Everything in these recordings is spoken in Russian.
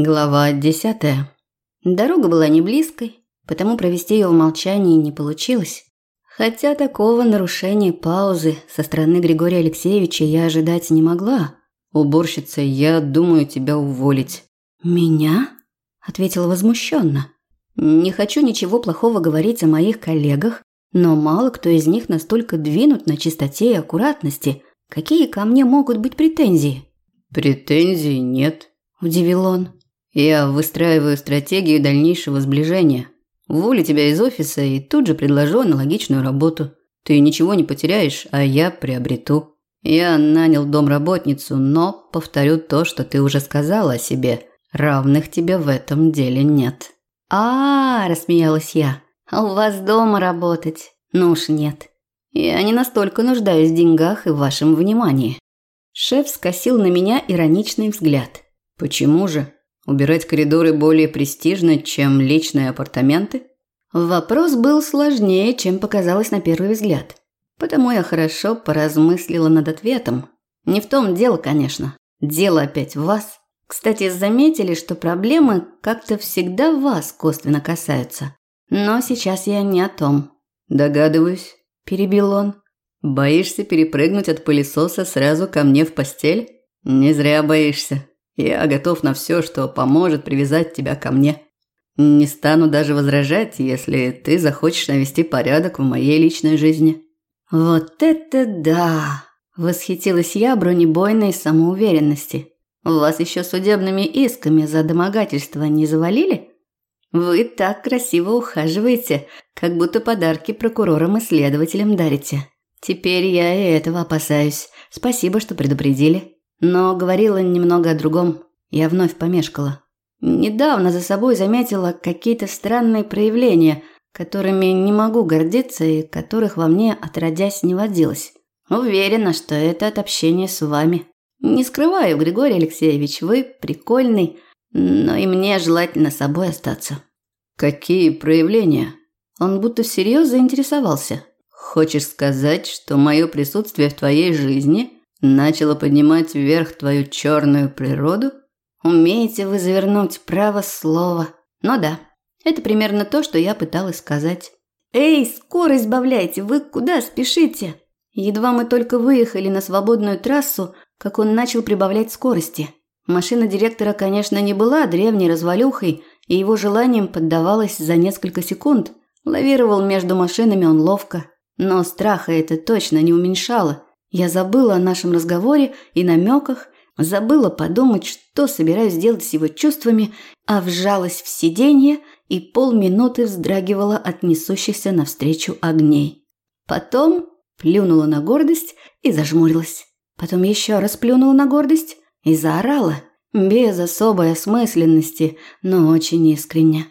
Глава десятая. Дорога была не близкой, потому провести ее в молчании не получилось. Хотя такого нарушения паузы со стороны Григория Алексеевича я ожидать не могла. «Уборщица, я думаю тебя уволить». «Меня?» – ответила возмущенно. «Не хочу ничего плохого говорить о моих коллегах, но мало кто из них настолько двинут на чистоте и аккуратности. Какие ко мне могут быть претензии?» «Претензий нет», – удивил он. Я выстраиваю стратегию дальнейшего сближения. Уволю тебя из офиса и тут же предложу аналогичную работу. Ты ничего не потеряешь, а я приобрету. Я нанял домработницу, но повторю то, что ты уже сказала о себе. Равных тебе в этом деле нет. А, -а, -а рассмеялась я. А у вас дома работать? Ну уж нет. Я не настолько нуждаюсь в деньгах и в вашем внимании. Шеф скосил на меня ироничный взгляд. Почему же? Убирать коридоры более престижно, чем личные апартаменты? Вопрос был сложнее, чем показалось на первый взгляд. Потому я хорошо поразмыслила над ответом. Не в том дело, конечно. Дело опять в вас. Кстати, заметили, что проблемы как-то всегда вас косвенно касаются. Но сейчас я не о том. Догадываюсь, перебил он. Боишься перепрыгнуть от пылесоса сразу ко мне в постель? Не зря боишься. Я готов на все, что поможет привязать тебя ко мне. Не стану даже возражать, если ты захочешь навести порядок в моей личной жизни». «Вот это да!» – восхитилась я бронебойной самоуверенности. «Вас еще судебными исками за домогательство не завалили? Вы так красиво ухаживаете, как будто подарки прокурорам и следователям дарите. Теперь я и этого опасаюсь. Спасибо, что предупредили». Но говорила немного о другом. Я вновь помешкала. Недавно за собой заметила какие-то странные проявления, которыми не могу гордиться и которых во мне отродясь не водилось. Уверена, что это от общения с вами. Не скрываю, Григорий Алексеевич, вы прикольный, но и мне желательно собой остаться. Какие проявления? Он будто всерьез заинтересовался. Хочешь сказать, что мое присутствие в твоей жизни Начала поднимать вверх твою черную природу? Умеете вы завернуть право слова. Ну да, это примерно то, что я пыталась сказать. Эй, скорость сбавляйте, вы куда спешите? Едва мы только выехали на свободную трассу, как он начал прибавлять скорости. Машина директора, конечно, не была древней развалюхой, и его желанием поддавалась за несколько секунд. Лавировал между машинами он ловко, но страха это точно не уменьшало – я забыла о нашем разговоре и намеках, забыла подумать, что собираюсь сделать с его чувствами, а вжалась в сиденье и полминуты вздрагивала от несущихся навстречу огней. Потом плюнула на гордость и зажмурилась. Потом еще раз плюнула на гордость и заорала, без особой осмысленности, но очень искренне.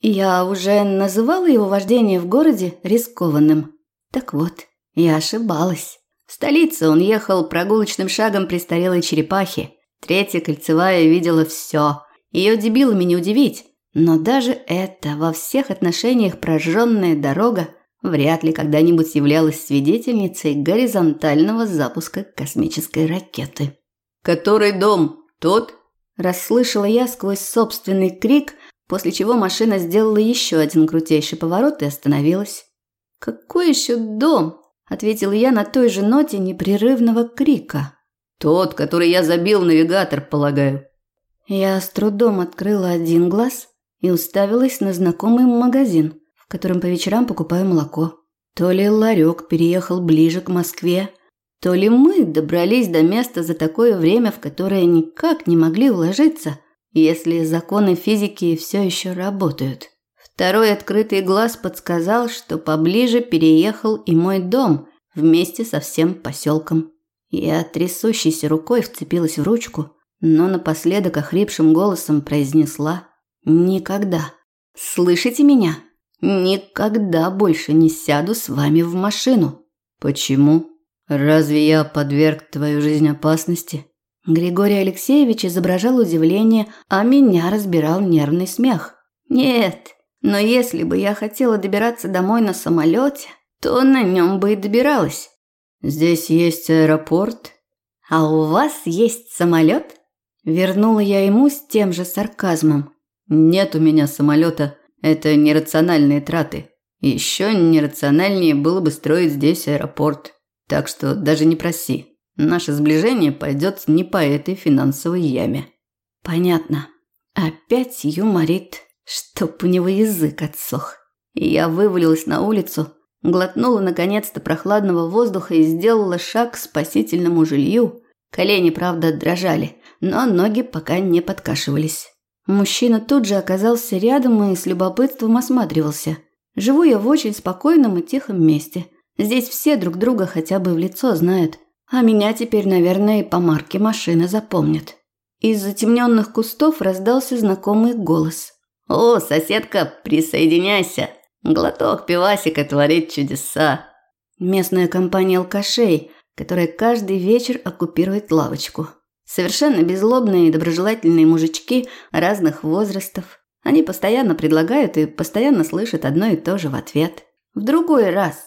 Я уже называла его вождение в городе рискованным. Так вот, я ошибалась. В столице он ехал прогулочным шагом престарелой черепахи. Третья кольцевая видела все. Ее дебилами не удивить. Но даже эта во всех отношениях прожженная дорога вряд ли когда-нибудь являлась свидетельницей горизонтального запуска космической ракеты. «Который дом? Тот?» Расслышала я сквозь собственный крик, после чего машина сделала еще один крутейший поворот и остановилась. «Какой еще дом?» Ответил я на той же ноте непрерывного крика. Тот, который я забил навигатор, полагаю. Я с трудом открыла один глаз и уставилась на знакомый магазин, в котором по вечерам покупаю молоко. То ли ларек переехал ближе к Москве, то ли мы добрались до места за такое время, в которое никак не могли уложиться, если законы физики все еще работают. Второй открытый глаз подсказал, что поближе переехал и мой дом вместе со всем поселком. Я трясущейся рукой вцепилась в ручку, но напоследок охрипшим голосом произнесла «Никогда! Слышите меня? Никогда больше не сяду с вами в машину!» «Почему? Разве я подверг твою жизнь опасности?» Григорий Алексеевич изображал удивление, а меня разбирал нервный смех. «Нет, но если бы я хотела добираться домой на самолете, то на нем бы и добиралась. Здесь есть аэропорт. А у вас есть самолет? Вернула я ему с тем же сарказмом. Нет у меня самолета. Это нерациональные траты. Еще нерациональнее было бы строить здесь аэропорт. Так что даже не проси. Наше сближение пойдет не по этой финансовой яме. Понятно. Опять юморит, чтоб у него язык отсох. Я вывалилась на улицу, глотнула наконец-то прохладного воздуха и сделала шаг к спасительному жилью. Колени, правда, дрожали, но ноги пока не подкашивались. Мужчина тут же оказался рядом и с любопытством осматривался. Живу я в очень спокойном и тихом месте. Здесь все друг друга хотя бы в лицо знают. А меня теперь, наверное, и по марке машины запомнят. Из затемненных кустов раздался знакомый голос. «О, соседка, присоединяйся! Глоток пивасика творит чудеса!» Местная компания алкашей, которая каждый вечер оккупирует лавочку. Совершенно безлобные и доброжелательные мужички разных возрастов. Они постоянно предлагают и постоянно слышат одно и то же в ответ. В другой раз.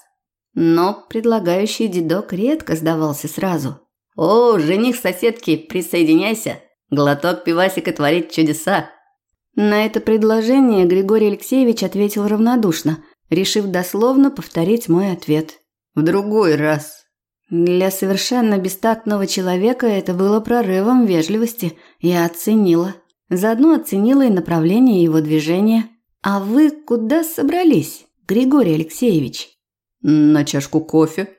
Но предлагающий дедок редко сдавался сразу. «О, жених соседки, присоединяйся! Глоток пивасика творит чудеса!» На это предложение Григорий Алексеевич ответил равнодушно, решив дословно повторить мой ответ. «В другой раз». Для совершенно бестактного человека это было прорывом вежливости. Я оценила. Заодно оценила и направление его движения. «А вы куда собрались, Григорий Алексеевич?» «На чашку кофе».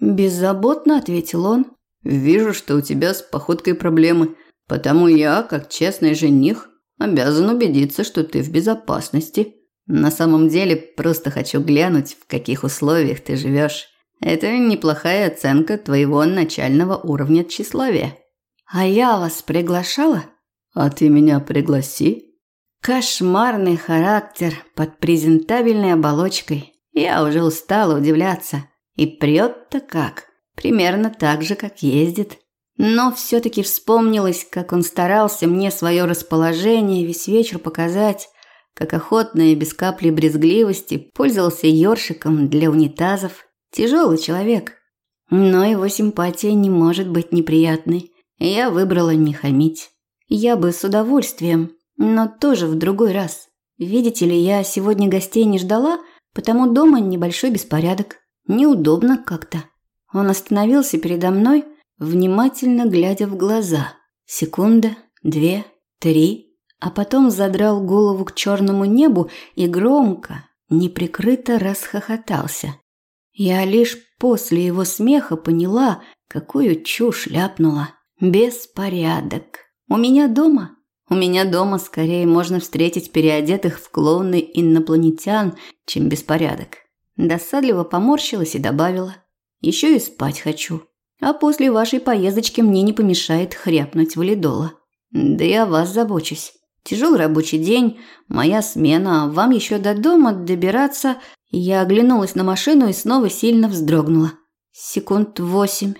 Беззаботно ответил он. «Вижу, что у тебя с походкой проблемы, потому я, как честный жених, обязан убедиться, что ты в безопасности. На самом деле, просто хочу глянуть, в каких условиях ты живешь. Это неплохая оценка твоего начального уровня тщеславия. А я вас приглашала? А ты меня пригласи. Кошмарный характер под презентабельной оболочкой. Я уже устала удивляться. И прет-то как. Примерно так же, как ездит. Но все-таки вспомнилось, как он старался мне свое расположение весь вечер показать, как охотно и без капли брезгливости пользовался ёршиком для унитазов. Тяжелый человек. Но его симпатия не может быть неприятной. Я выбрала не хамить. Я бы с удовольствием, но тоже в другой раз. Видите ли, я сегодня гостей не ждала, потому дома небольшой беспорядок. Неудобно как-то. Он остановился передо мной, внимательно глядя в глаза. Секунда, две, три, а потом задрал голову к черному небу и громко, неприкрыто расхохотался. Я лишь после его смеха поняла, какую чушь ляпнула. Беспорядок. У меня дома? У меня дома скорее можно встретить переодетых в клоуны инопланетян, чем беспорядок. Досадливо поморщилась и добавила. Еще и спать хочу. А после вашей поездочки мне не помешает хряпнуть валидола. Да я вас забочусь. Тяжелый рабочий день, моя смена, а вам еще до дома добираться я оглянулась на машину и снова сильно вздрогнула. Секунд восемь.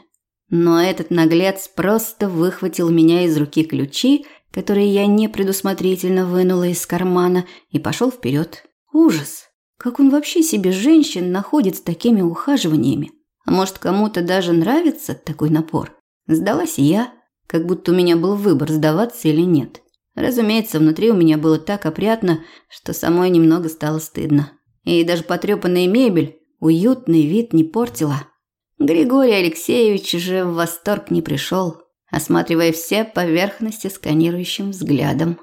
Но этот наглец просто выхватил меня из руки ключи, которые я непредусмотрительно вынула из кармана, и пошел вперед. Ужас! Как он вообще себе женщин находит с такими ухаживаниями? А может, кому-то даже нравится такой напор? Сдалась я, как будто у меня был выбор, сдаваться или нет. Разумеется, внутри у меня было так опрятно, что самой немного стало стыдно. И даже потрепанная мебель уютный вид не портила. Григорий Алексеевич же в восторг не пришел, осматривая все поверхности сканирующим взглядом.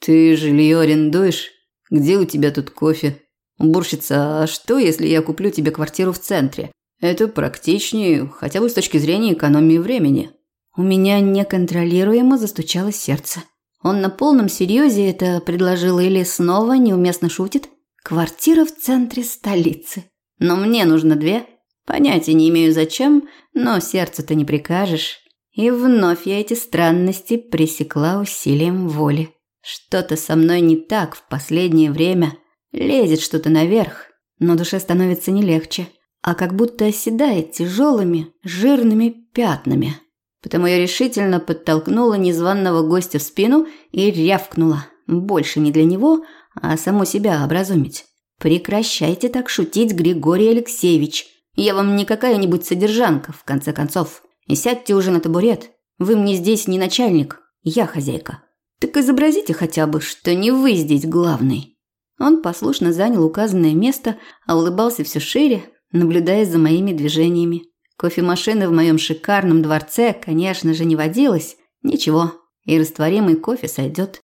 «Ты жилье арендуешь? Где у тебя тут кофе? Уборщица, а что, если я куплю тебе квартиру в центре? Это практичнее, хотя бы с точки зрения экономии времени». У меня неконтролируемо застучало сердце. Он на полном серьезе это предложил или снова неуместно шутит? Квартира в центре столицы. Но мне нужно две. Понятия не имею зачем, но сердце-то не прикажешь. И вновь я эти странности пресекла усилием воли. Что-то со мной не так в последнее время. Лезет что-то наверх, но душе становится не легче, а как будто оседает тяжелыми, жирными пятнами. Потому я решительно подтолкнула незваного гостя в спину и рявкнула. Больше не для него, а само себя образумить. Прекращайте так шутить, Григорий Алексеевич. Я вам не какая-нибудь содержанка, в конце концов. И сядьте уже на табурет. Вы мне здесь не начальник. Я хозяйка. Так изобразите хотя бы, что не вы здесь главный. Он послушно занял указанное место, а улыбался все шире, наблюдая за моими движениями. Кофемашины в моем шикарном дворце, конечно же, не водилось. Ничего, и растворимый кофе сойдет.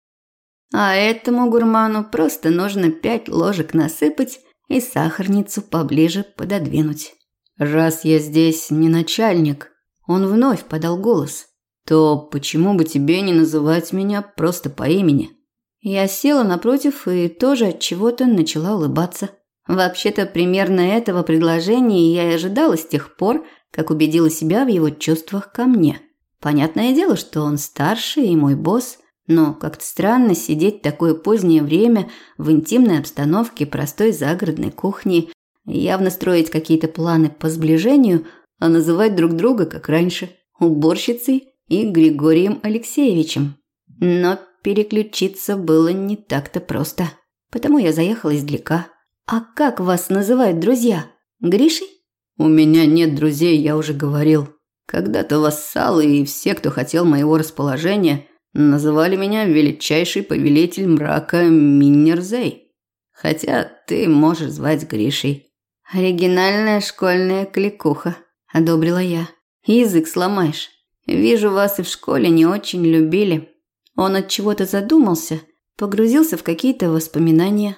А этому гурману просто нужно пять ложек насыпать и сахарницу поближе пододвинуть. «Раз я здесь не начальник», он вновь подал голос, то почему бы тебе не называть меня просто по имени? Я села напротив и тоже от чего-то начала улыбаться. Вообще-то примерно этого предложения я и ожидала с тех пор, как убедила себя в его чувствах ко мне. Понятное дело, что он старше и мой босс, но как-то странно сидеть такое позднее время в интимной обстановке простой загородной кухни, явно строить какие-то планы по сближению, а называть друг друга, как раньше, уборщицей и Григорием Алексеевичем. Но переключиться было не так-то просто. Потому я заехала издалека. «А как вас называют друзья? Гришей?» «У меня нет друзей, я уже говорил. Когда-то вассалы и все, кто хотел моего расположения, называли меня величайший повелитель мрака Миннерзей. Хотя ты можешь звать Гришей». «Оригинальная школьная кликуха», – одобрила я. «Язык сломаешь. Вижу, вас и в школе не очень любили». Он от чего-то задумался, погрузился в какие-то воспоминания.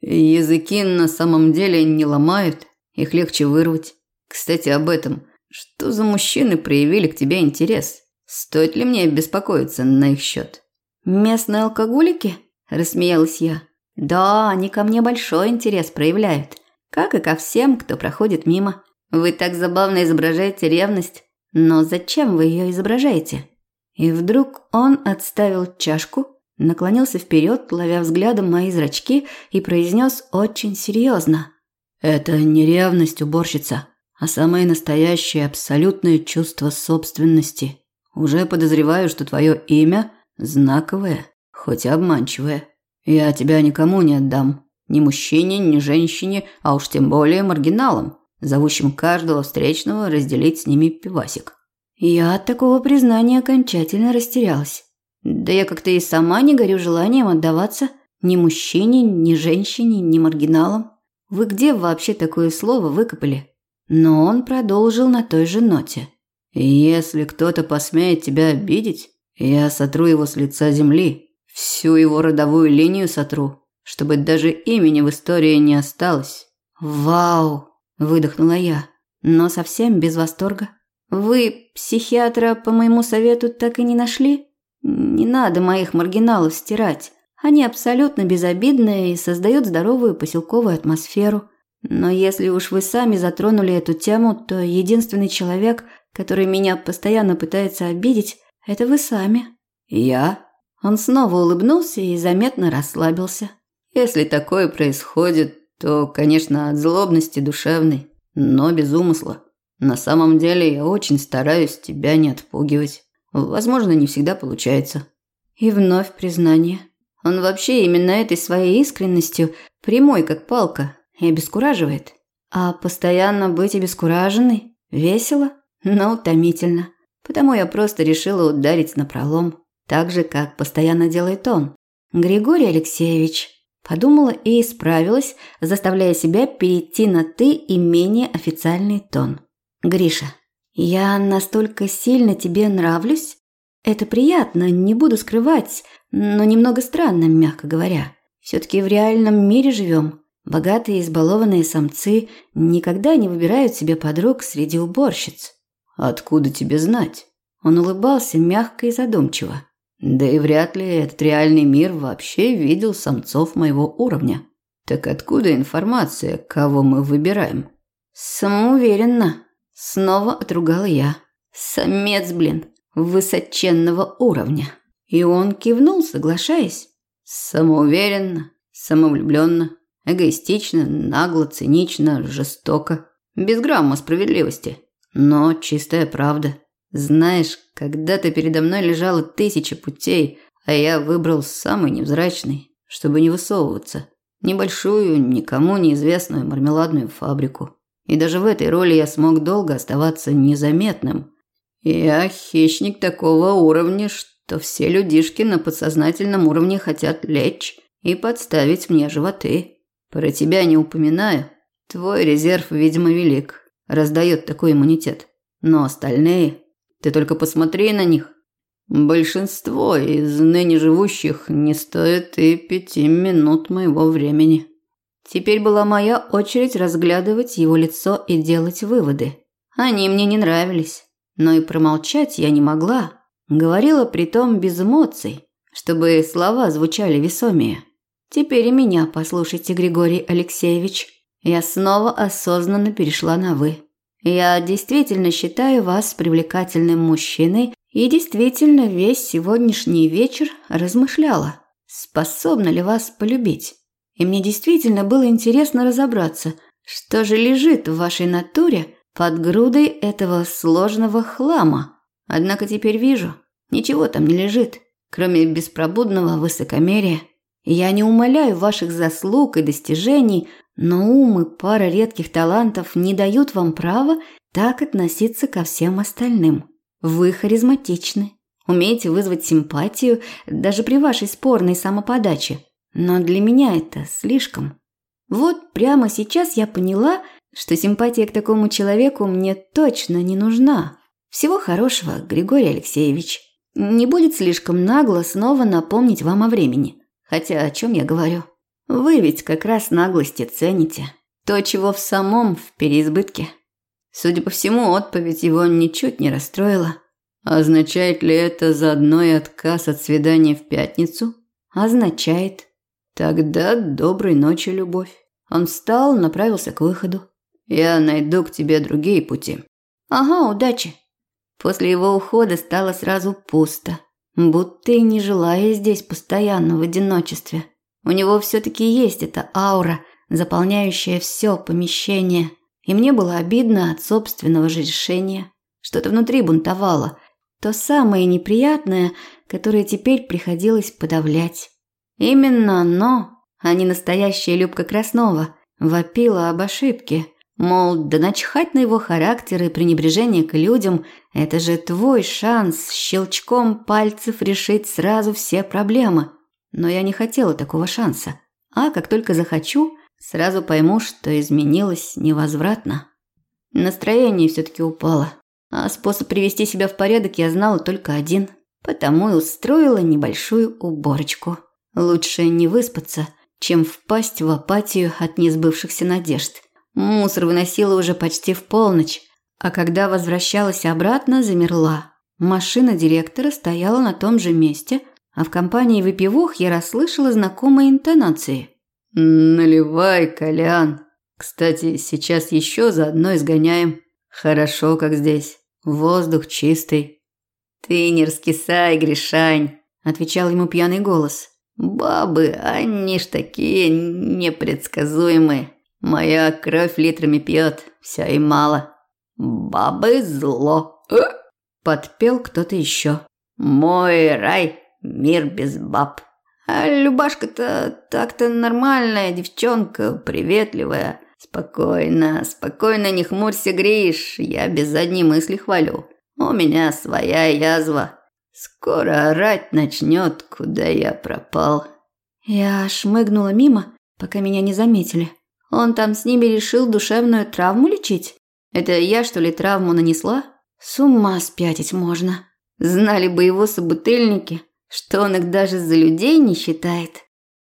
Языки на самом деле не ломают, их легче вырвать. Кстати, об этом. Что за мужчины проявили к тебе интерес? Стоит ли мне беспокоиться на их счет? Местные алкоголики? Рассмеялась я. Да, они ко мне большой интерес проявляют, как и ко всем, кто проходит мимо. Вы так забавно изображаете ревность, но зачем вы ее изображаете? И вдруг он отставил чашку, наклонился вперед, ловя взглядом мои зрачки, и произнес очень серьезно. «Это не ревность, уборщица, а самое настоящее абсолютное чувство собственности. Уже подозреваю, что твое имя знаковое, хоть и обманчивое. Я тебя никому не отдам. Ни мужчине, ни женщине, а уж тем более маргиналам, зовущим каждого встречного разделить с ними пивасик. Я от такого признания окончательно растерялась. Да я как-то и сама не горю желанием отдаваться ни мужчине, ни женщине, ни маргиналам. Вы где вообще такое слово выкопали? Но он продолжил на той же ноте. Если кто-то посмеет тебя обидеть, я сотру его с лица земли, всю его родовую линию сотру, чтобы даже имени в истории не осталось. Вау, выдохнула я, но совсем без восторга. Вы психиатра по моему совету так и не нашли? Не надо моих маргиналов стирать. Они абсолютно безобидные и создают здоровую поселковую атмосферу. Но если уж вы сами затронули эту тему, то единственный человек, который меня постоянно пытается обидеть, это вы сами. Я? Он снова улыбнулся и заметно расслабился. Если такое происходит, то, конечно, от злобности душевной, но без умысла. На самом деле я очень стараюсь тебя не отпугивать. Возможно, не всегда получается. И вновь признание. Он вообще именно этой своей искренностью прямой, как палка, и обескураживает. А постоянно быть обескураженной весело, но утомительно. Потому я просто решила ударить на пролом, так же, как постоянно делает он. Григорий Алексеевич, подумала и исправилась, заставляя себя перейти на ты и менее официальный тон. Гриша, я настолько сильно тебе нравлюсь? Это приятно, не буду скрывать, но немного странно, мягко говоря. Все-таки в реальном мире живем. Богатые избалованные самцы никогда не выбирают себе подруг среди уборщиц. Откуда тебе знать? Он улыбался мягко и задумчиво. Да и вряд ли этот реальный мир вообще видел самцов моего уровня. Так откуда информация, кого мы выбираем? Самоуверенно, Снова отругала я. Самец, блин, высоченного уровня. И он кивнул, соглашаясь. Самоуверенно, самовлюбленно, эгоистично, нагло, цинично, жестоко. Без грамма справедливости. Но чистая правда. Знаешь, когда-то передо мной лежало тысячи путей, а я выбрал самый невзрачный, чтобы не высовываться. Небольшую, никому неизвестную мармеладную фабрику. И даже в этой роли я смог долго оставаться незаметным. Я хищник такого уровня, то все людишки на подсознательном уровне хотят лечь и подставить мне животы. Про тебя не упоминаю. Твой резерв, видимо, велик, раздает такой иммунитет. Но остальные, ты только посмотри на них. Большинство из ныне живущих не стоит и пяти минут моего времени. Теперь была моя очередь разглядывать его лицо и делать выводы. Они мне не нравились, но и промолчать я не могла. Говорила притом без эмоций, чтобы слова звучали весомее. Теперь и меня послушайте, Григорий Алексеевич. Я снова осознанно перешла на «вы». Я действительно считаю вас привлекательным мужчиной и действительно весь сегодняшний вечер размышляла, способна ли вас полюбить. И мне действительно было интересно разобраться, что же лежит в вашей натуре под грудой этого сложного хлама. Однако теперь вижу, ничего там не лежит, кроме беспробудного высокомерия. Я не умоляю ваших заслуг и достижений, но ум и пара редких талантов не дают вам права так относиться ко всем остальным. Вы харизматичны, умеете вызвать симпатию даже при вашей спорной самоподаче. Но для меня это слишком. Вот прямо сейчас я поняла, что симпатия к такому человеку мне точно не нужна. Всего хорошего, Григорий Алексеевич. Не будет слишком нагло снова напомнить вам о времени. Хотя о чем я говорю? Вы ведь как раз наглости цените. То, чего в самом в переизбытке. Судя по всему, отповедь его ничуть не расстроила. Означает ли это заодно и отказ от свидания в пятницу? Означает. Тогда доброй ночи, любовь. Он встал, направился к выходу. Я найду к тебе другие пути. Ага, удачи. После его ухода стало сразу пусто, будто и не желая здесь постоянно в одиночестве. У него все-таки есть эта аура, заполняющая все помещение. И мне было обидно от собственного же решения. Что-то внутри бунтовало. То самое неприятное, которое теперь приходилось подавлять. Именно оно, а не настоящая Любка Краснова, вопила об ошибке. Мол, да начхать на его характер и пренебрежение к людям – это же твой шанс щелчком пальцев решить сразу все проблемы. Но я не хотела такого шанса. А как только захочу, сразу пойму, что изменилось невозвратно. Настроение все-таки упало. А способ привести себя в порядок я знала только один. Потому и устроила небольшую уборочку. Лучше не выспаться, чем впасть в апатию от несбывшихся надежд. Мусор выносила уже почти в полночь, а когда возвращалась обратно, замерла. Машина директора стояла на том же месте, а в компании выпивох я расслышала знакомые интонации. «Наливай, Колян. Кстати, сейчас еще заодно изгоняем. Хорошо, как здесь. Воздух чистый». «Ты не раскисай, Гришань», – отвечал ему пьяный голос. Бабы, они ж такие непредсказуемые. Моя кровь литрами пьет, вся и мало. Бабы зло. Э? Подпел кто-то еще. Мой рай, мир без баб. А Любашка-то так-то нормальная девчонка, приветливая. Спокойно, спокойно, не хмурься, Гриш, я без задней мысли хвалю. У меня своя язва, Скоро орать начнет, куда я пропал. Я шмыгнула мимо, пока меня не заметили. Он там с ними решил душевную травму лечить? Это я, что ли, травму нанесла? С ума спятить можно. Знали бы его собутыльники, что он их даже за людей не считает.